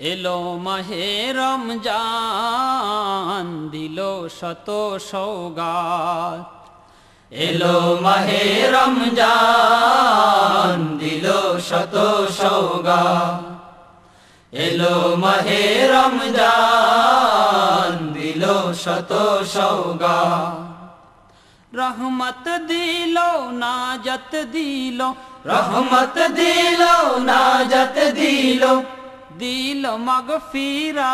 এলো মাহে রমজান, দিল শত সৌগাত। এলো মাহে রমজান, দিল শত সৌগা এলো মাহে রমজান, দিল শত সৌগা রহমত দিল, নাজত দিল। রহমত দিল, নাজত দিল। দিল মগফিরাত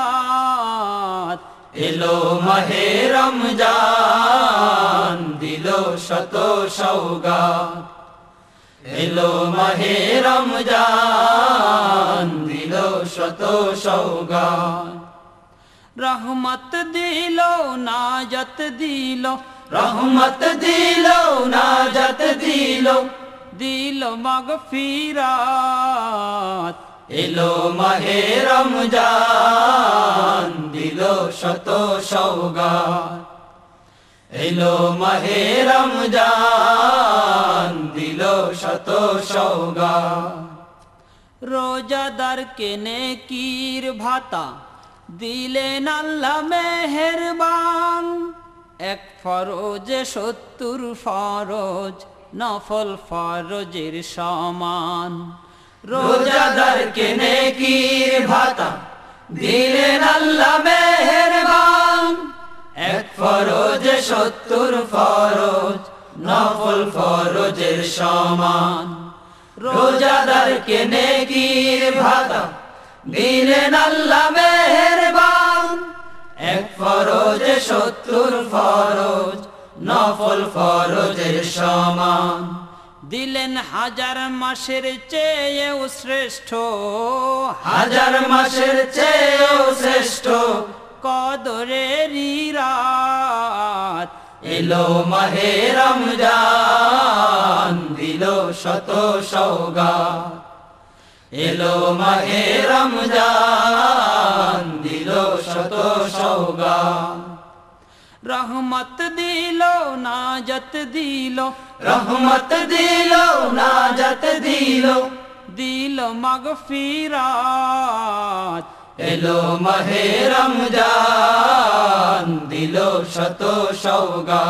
এলো মাহে রমজান দিল শত সৌগা এলো মাহে রমজান দিল শত সৌগা রহমত দিল নাজত দিল। রহমত দিল নাজত দিল। দিল মগফিরাত এলো মাহে রমজান, দিল শত সৌগা এলো মাহে রমজান, দিল শত সৌগা রোজাদার কেনে কির ভাতা, দিলেন আল্লাহ মেহেরবান। এক ফরজে সত্তর ফরজ, নফল ফরজের সমান। রোজাদার কে নেকির ভাতা দিলেন আল্লাহ মেহেরবান। এক ফরজ সত্তর ফরজ, নফল ফরজের সমান। রোজাদার কে নেকির ভাতা দিলেন আল্লাহ মেহেরবান। এক ফরজ সত্তর ফরজ, নফল ফরজের সমান। দিলেন হাজার মাসের চেয়েও শ্রেষ্ঠ। হাজার মাসের চেয়েও শ্রেষ্ঠ। কদরের রাত। এলো মাহে রমজান দিল শত সৌগা এলো মাহে রমজান দিল শত সৌগা রহমত দিল নাজত দিল রহমত দিল নাজত দিল দিল মগফিরাত এলো মাহে রমজান দিল শত সৌগা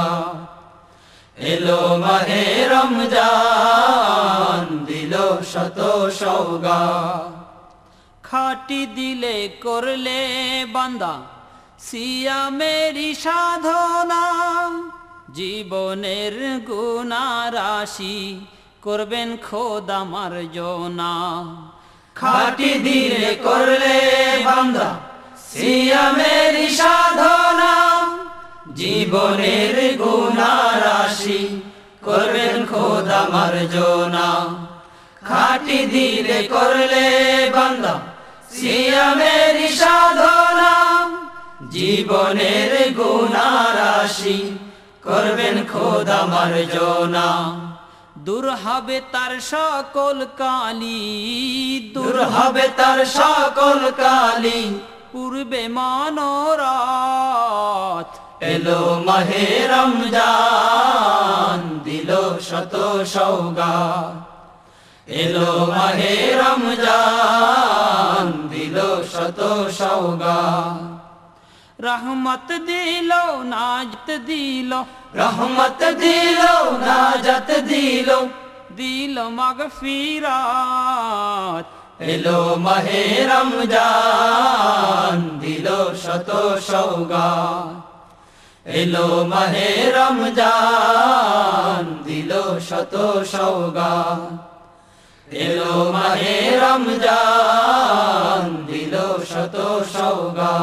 এলো মাহে রমজান দিল শত সৌগা খাটি দিলে করলে বান্দা সিয়া মেরি সাধনা, জীবনের গুণা রাশি করবেন খোদা মার্জনা। খাটি দিলে করলে বান্দা, সিয়ামেরি সাধনা, জীবনের গুণা রাশি করবেন খোদা মার্জনা। খাটি দিলে করলে বান্দা, সিয়ামেরি সাধনা জীবনের গুণা রাশি করবেন খোদা মার্জনা। দূর হবে তার সকল কালি, দূর হবে তার সকল কালী। পূর্বে মনোরাত এলো মাহে রমজান, দিল শত সৌগা এলো মাহে রমজান, দিল শত সৌগা রহমত দিল নাজত দিল রহমত দিল নাজত দিল দিল মগফিরাত এলো মাহে রমজান দিল শত সৌগা এলো মাহে রমজান দিল শত সৌগা এলো মাহে রমজান দিল শত সৌগা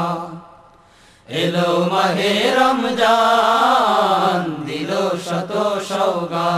এলো মাহে রমজান দিল শত সৌগা